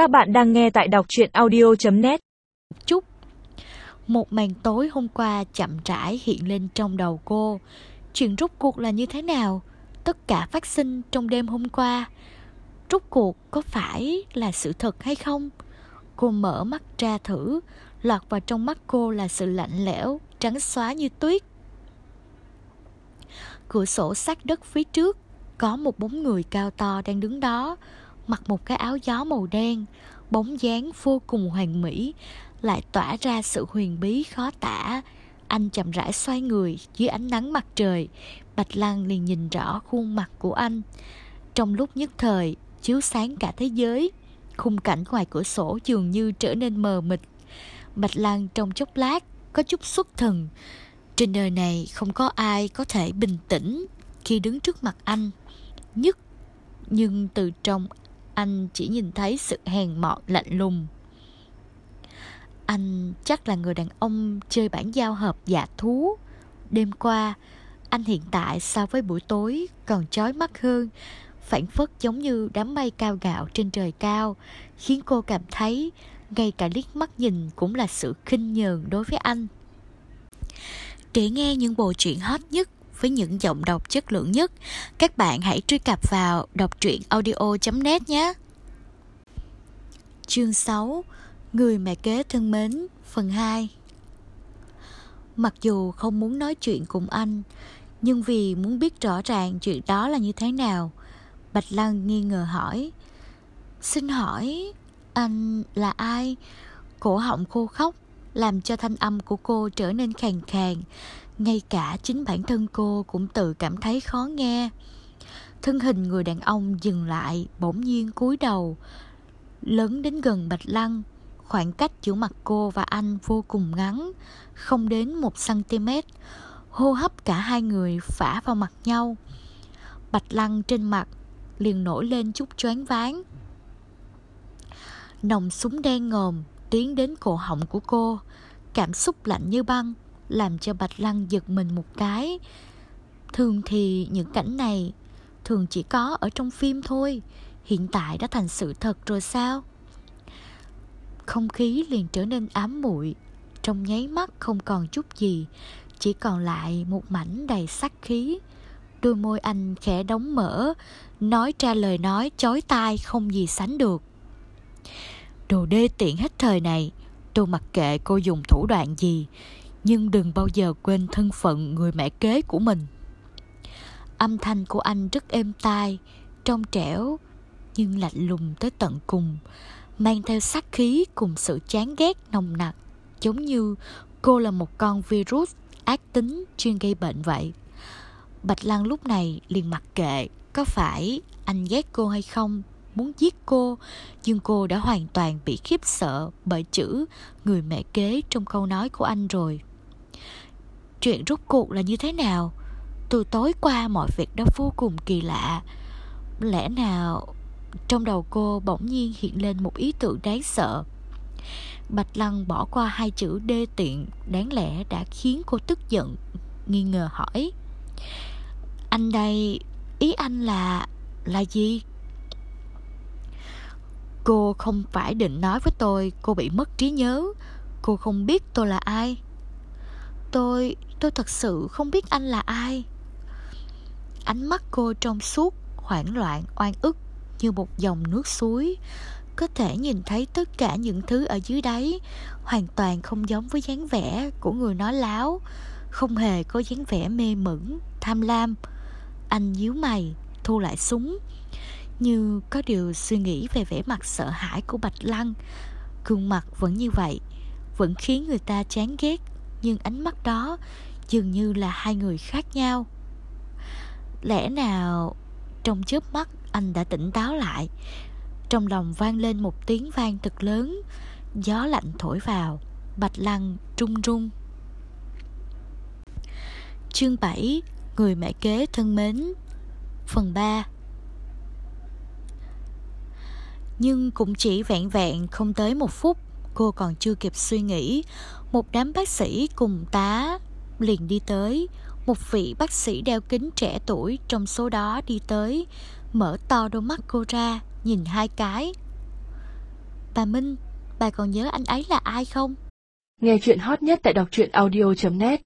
Các bạn đang nghe tại đọc truyện audio.net chút Một màn tối hôm qua chậm rãi hiện lên trong đầu cô. Chuyện rút cuộc là như thế nào? Tất cả phát sinh trong đêm hôm qua. Rút cuộc có phải là sự thật hay không? Cô mở mắt ra thử, Lọt vào trong mắt cô là sự lạnh lẽo, Trắng xóa như tuyết. Cửa sổ sát đất phía trước, Có một bóng người cao to đang đứng đó. Mặc một cái áo gió màu đen, Bóng dáng vô cùng hoàn mỹ, Lại tỏa ra sự huyền bí khó tả. Anh chậm rãi xoay người dưới ánh nắng mặt trời, Bạch Lăng liền nhìn rõ khuôn mặt của anh. Trong lúc nhất thời, Chiếu sáng cả thế giới, Khung cảnh ngoài cửa sổ dường như trở nên mờ mịt. Bạch Lăng trong chốc lát Có chút xuất thần. Trên đời này không có ai có thể bình tĩnh Khi đứng trước mặt anh, Nhất Nhưng từ trong anh chỉ nhìn thấy sự hèn mọn, lạnh lùng. Anh chắc là người đàn ông chơi bản giao hợp dạ thú. Đêm qua, Anh hiện tại so với buổi tối còn chói mắt hơn, Phản phất giống như đám mây cao gạo trên trời cao, Khiến cô cảm thấy ngay cả liếc mắt nhìn cũng là sự khinh nhờn đối với anh. Để nghe những bộ truyện hot nhất với những giọng đọc chất lượng nhất, các bạn hãy truy cập vào đọc truyện audio.net nhé. Chương 6 Người mẹ kế thân mến Phần 2 Mặc dù không muốn nói chuyện cùng anh Nhưng vì muốn biết rõ ràng chuyện đó là như thế nào Bạch Lăng nghi ngờ hỏi Xin hỏi Anh là ai? Cổ họng khô khóc làm cho thanh âm của cô trở nên khàn khàn. Ngay cả chính bản thân cô cũng tự cảm thấy khó nghe. Thân hình người đàn ông dừng lại, bỗng nhiên cúi đầu, lớn đến gần bạch lăng. Khoảng cách giữa mặt cô và anh vô cùng ngắn, không đến một cm hô hấp cả hai người phả vào mặt nhau. Bạch lăng trên mặt liền nổi lên chút choáng váng. Nòng súng đen ngòm tiến đến cổ họng của cô cảm xúc lạnh như băng làm cho Bạch Lăng giật mình một cái. Thường thì những cảnh này thường chỉ có ở trong phim thôi, hiện tại đã thành sự thật rồi sao? Không khí liền trở nên ám muội, trong nháy mắt không còn chút gì, chỉ còn lại một mảnh đầy sắc khí. Đôi môi anh khẽ đóng mở, nói ra lời nói chói tai không gì sánh được. Đồ đê tiện hết thời này, tôi mặc kệ cô dùng thủ đoạn gì, nhưng đừng bao giờ quên thân phận người mẹ kế của mình. Âm thanh của anh rất êm tai trong trẻo nhưng lạnh lùng tới tận cùng mang theo sát khí cùng sự chán ghét nồng nặc giống như cô là một con virus ác tính chuyên gây bệnh vậy. Bạch lan lúc này liền mặc kệ có phải anh ghét cô hay không muốn giết cô, nhưng cô đã hoàn toàn bị khiếp sợ bởi chữ người mẹ kế trong câu nói của anh rồi. Chuyện rốt cuộc là như thế nào? Từ tối qua mọi việc đã vô cùng kỳ lạ. Lẽ nào Trong đầu cô bỗng nhiên hiện lên một ý tưởng đáng sợ? Bạch Lăng bỏ qua hai chữ đê tiện Đáng lẽ đã khiến cô tức giận, Nghi ngờ hỏi. Anh đây, Ý anh là Là gì? Cô không phải định nói với tôi Cô bị mất trí nhớ. Cô không biết tôi là ai. Tôi Tôi thật sự không biết anh là ai. Ánh mắt cô trong suốt Hoảng loạn, oan ức Như một dòng nước suối. Có thể nhìn thấy tất cả những thứ ở dưới đáy, Hoàn toàn không giống với dáng vẻ Của người nói láo. Không hề có dáng vẻ mê mẩn, Tham lam. Anh nhíu mày, Thu lại súng. Như có điều suy nghĩ về vẻ mặt sợ hãi của Bạch Lăng. Gương mặt vẫn như vậy, Vẫn khiến người ta chán ghét, Nhưng ánh mắt đó dường như là hai người khác nhau. Lẽ nào trong chớp mắt anh đã tỉnh táo lại? Trong lòng vang lên một tiếng vang thật lớn, gió lạnh thổi vào, bạch lăng trung rung chương 7 người mẹ kế thân mến. Phần 3 nhưng cũng chỉ vẹn vẹn không tới một phút cô còn chưa kịp suy nghĩ. Một đám bác sĩ cùng tá liền đi tới. Một vị bác sĩ đeo kính trẻ tuổi trong số đó đi tới mở to đôi mắt cô ra nhìn hai cái. Bà Minh, bà còn nhớ anh ấy là ai không? Nghe chuyện hot nhất tại đọc truyện audio.net